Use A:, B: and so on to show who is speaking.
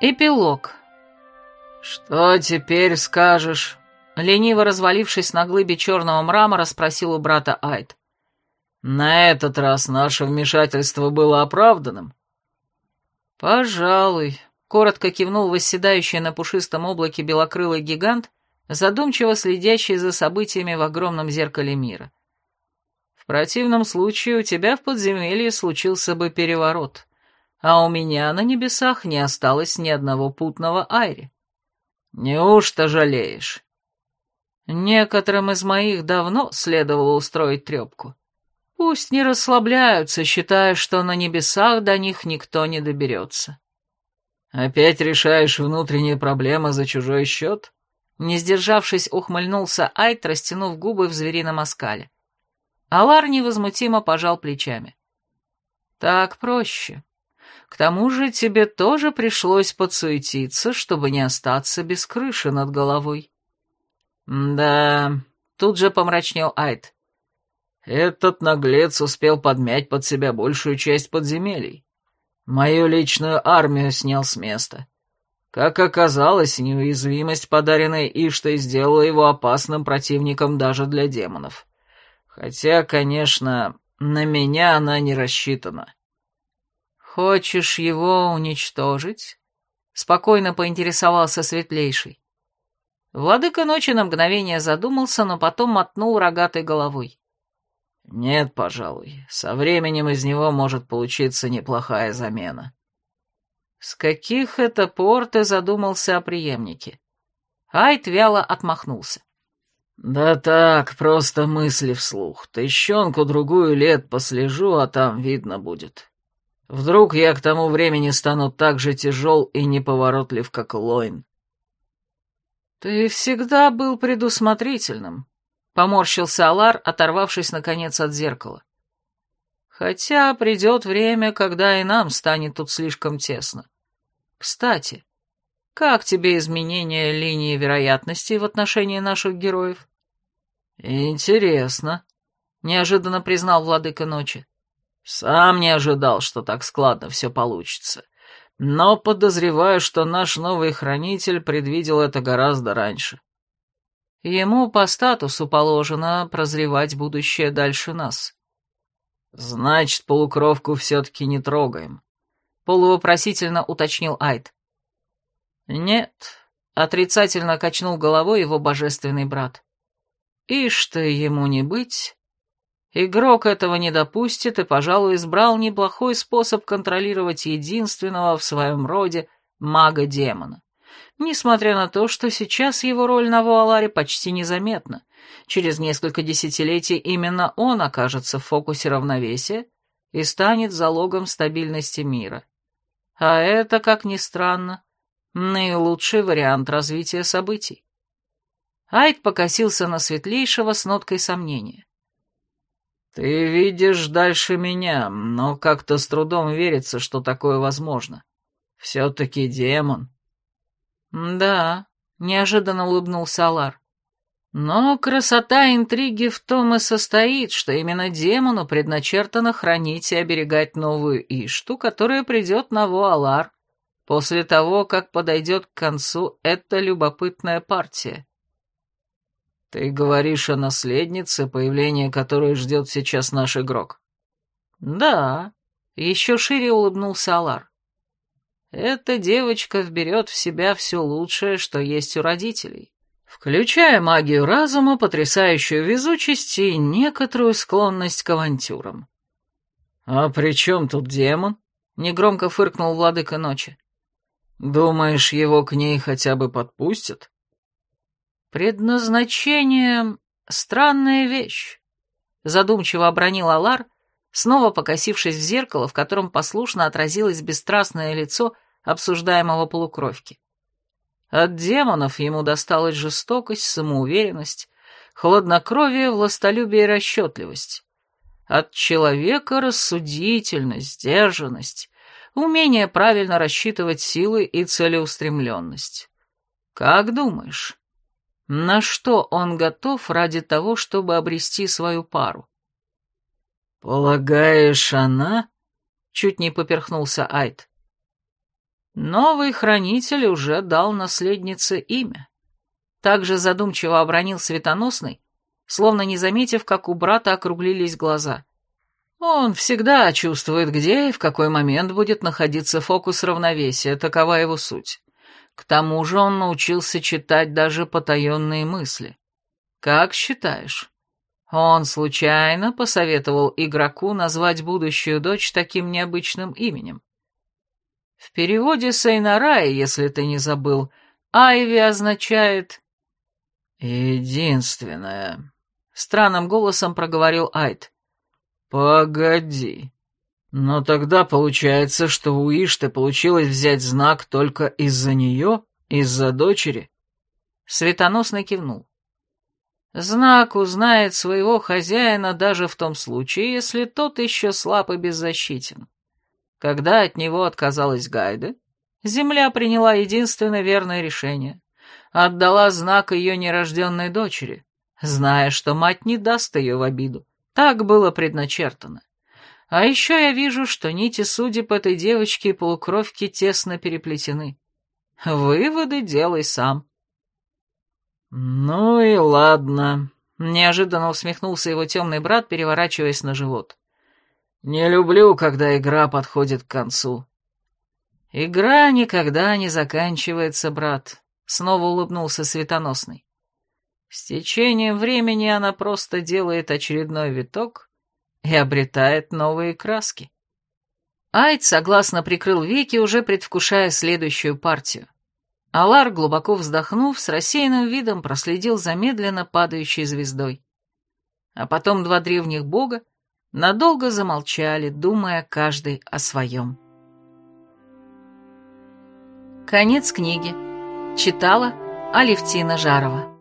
A: Эпилог.
B: «Что теперь скажешь?»
A: Лениво развалившись на глыбе черного мрамора, спросил у брата Айд.
B: «На этот раз наше вмешательство было оправданным?»
A: «Пожалуй», — коротко кивнул восседающий на пушистом облаке белокрылый гигант, задумчиво следящий за событиями в огромном зеркале мира. «В противном случае у тебя в подземелье случился бы переворот, а у меня на небесах не осталось ни одного путного Айри.
B: Неужто жалеешь?»
A: Некоторым из моих давно следовало устроить трепку. Пусть не расслабляются, считая, что на небесах до них никто не доберется.
B: «Опять решаешь внутренние проблемы за чужой счет?»
A: Не сдержавшись, ухмыльнулся Айт, растянув губы в зверином оскале. Алар невозмутимо пожал плечами. «Так проще. К тому же тебе тоже пришлось подсуетиться, чтобы не остаться без крыши над головой».
B: «Да...» — тут же помрачнел Айт. «Этот наглец успел подмять под себя большую часть подземелий. Мою личную армию снял с места. Как оказалось, неуязвимость, подаренная Иштой, сделала его опасным противником даже для демонов. Хотя, конечно, на меня она не рассчитана».
A: «Хочешь его уничтожить?» — спокойно поинтересовался Светлейший. Владыка ночи на мгновение задумался, но потом мотнул рогатой головой.
B: «Нет, пожалуй. Со временем из него может получиться неплохая замена».
A: «С каких это пор ты задумался о преемнике?» Айт вяло отмахнулся.
B: «Да так, просто мысли вслух. Тыщенку-другую лет послежу, а там видно будет. Вдруг я к тому времени стану так же тяжел и неповоротлив, как Лойн.
A: «Ты всегда был предусмотрительным», — поморщился Алар, оторвавшись, наконец, от зеркала. «Хотя придет время, когда и нам станет тут слишком тесно. Кстати, как тебе изменение линии вероятности в отношении наших героев?»
B: «Интересно», — неожиданно признал владыка ночи. «Сам не ожидал, что так складно все получится но подозреваю, что наш новый хранитель предвидел это гораздо раньше.
A: Ему по статусу положено прозревать будущее дальше нас.
B: Значит, полукровку все-таки не трогаем.
A: Полувопросительно уточнил Айд. Нет, отрицательно качнул головой его божественный брат. Ишь-то ему не быть, Игрок этого не допустит и, пожалуй, избрал неплохой способ контролировать единственного в своем роде мага-демона. Несмотря на то, что сейчас его роль на Вуаларе почти незаметна. Через несколько десятилетий именно он окажется в фокусе равновесия и станет залогом стабильности мира. А это, как ни странно, наилучший вариант развития событий. Айд покосился на светлейшего с ноткой сомнения.
B: «Ты видишь дальше меня, но как-то с трудом верится, что такое возможно. Все-таки демон».
A: «Да», — неожиданно улыбнулся Алар. «Но красота интриги в том и состоит, что именно демону предначертано хранить и оберегать новую Ишту, которая придет на Вуалар, после того, как подойдет к концу эта любопытная партия».
B: «Ты говоришь о наследнице, появление которой ждет сейчас наш игрок?»
A: «Да», — еще шире улыбнулся Алар. «Эта девочка вберет в себя все лучшее, что есть у родителей, включая магию разума, потрясающую везучесть и некоторую склонность к авантюрам».
B: «А при чем тут демон?» — негромко фыркнул владыка ночи. «Думаешь, его к ней хотя бы подпустят?»
A: «Предназначение — странная вещь», — задумчиво обронил Алар, снова покосившись в зеркало, в котором послушно отразилось бесстрастное лицо обсуждаемого полукровки. От демонов ему досталась жестокость, самоуверенность, хладнокровие, властолюбие и расчетливость. От человека рассудительность, сдержанность, умение правильно рассчитывать силы и целеустремленность. Как думаешь, на что он готов ради того, чтобы обрести свою пару?
B: «Полагаешь, она?»
A: — чуть не поперхнулся Айд. Новый хранитель уже дал наследнице имя. Также задумчиво обронил светоносный, словно не заметив, как у брата округлились глаза. Он всегда чувствует, где и в какой момент будет находиться фокус равновесия, такова его суть. К тому же он научился читать даже потаенные мысли. Как считаешь? Он случайно посоветовал игроку назвать будущую дочь таким необычным именем. В переводе Сейнарая, если ты не забыл, Айви означает «единственное», — странным голосом проговорил Айд. «Погоди. Но тогда получается, что у Ишты получилось взять знак только из-за нее, из-за дочери?» Светоносный кивнул. Знак узнает своего хозяина даже в том случае, если тот еще слаб и беззащитен. Когда от него отказалась Гайда, земля приняла единственное верное решение. Отдала знак ее нерожденной дочери, зная, что мать не даст ее в обиду. Так было предначертано. А еще я вижу, что нити судеб этой девочки и полукровки тесно переплетены. Выводы делай сам. «Ну и ладно», — неожиданно усмехнулся его темный брат, переворачиваясь на живот. «Не люблю, когда игра подходит к концу». «Игра никогда не заканчивается, брат», — снова улыбнулся Светоносный. «С течением времени она просто делает очередной виток и обретает новые краски». Айд согласно прикрыл веки, уже предвкушая следующую партию. Алар, глубоко вздохнув, с рассеянным видом проследил за медленно падающей звездой. А потом два древних бога надолго замолчали, думая каждый о своем. Конец книги. Читала Алевтина Жарова.